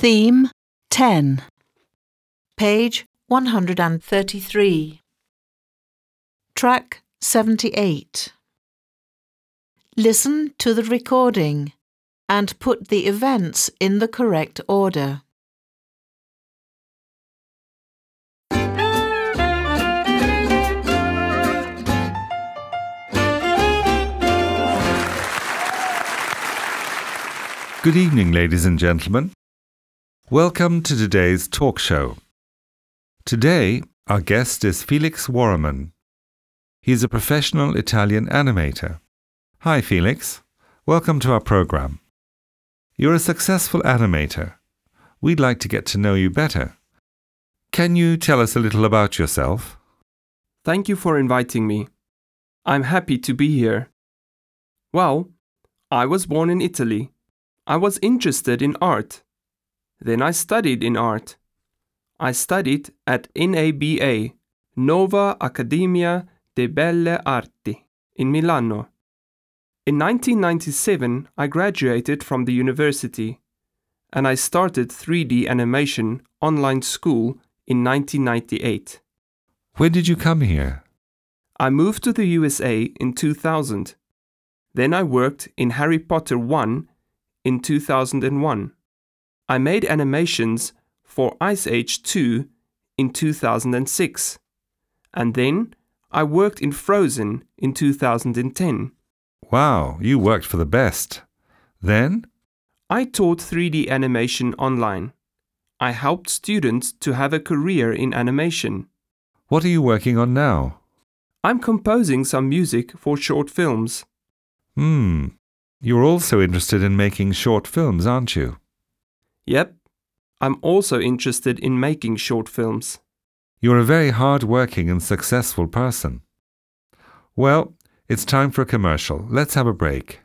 Theme 10. Page 133. Track 78. Listen to the recording and put the events in the correct order. Good evening, ladies and gentlemen. Welcome to today's talk show. Today, our guest is Felix Warreman. He is a professional Italian animator. Hi, Felix. Welcome to our program. You're a successful animator. We'd like to get to know you better. Can you tell us a little about yourself? Thank you for inviting me. I'm happy to be here. Well, I was born in Italy. I was interested in art. Then I studied in art. I studied at NABA, Nova Accademia de Belle Arti, in Milano. In 1997, I graduated from the university and I started 3D animation online school in 1998. When did you come here? I moved to the USA in 2000. Then I worked in Harry Potter 1 in 2001. I made animations for Ice Age 2 in 2006. And then I worked in Frozen in 2010. Wow, you worked for the best. Then? I taught 3D animation online. I helped students to have a career in animation. What are you working on now? I'm composing some music for short films. Hmm. You're also interested in making short films, aren't you? Yep, I'm also interested in making short films. You're a very hard working and successful person. Well, it's time for a commercial. Let's have a break.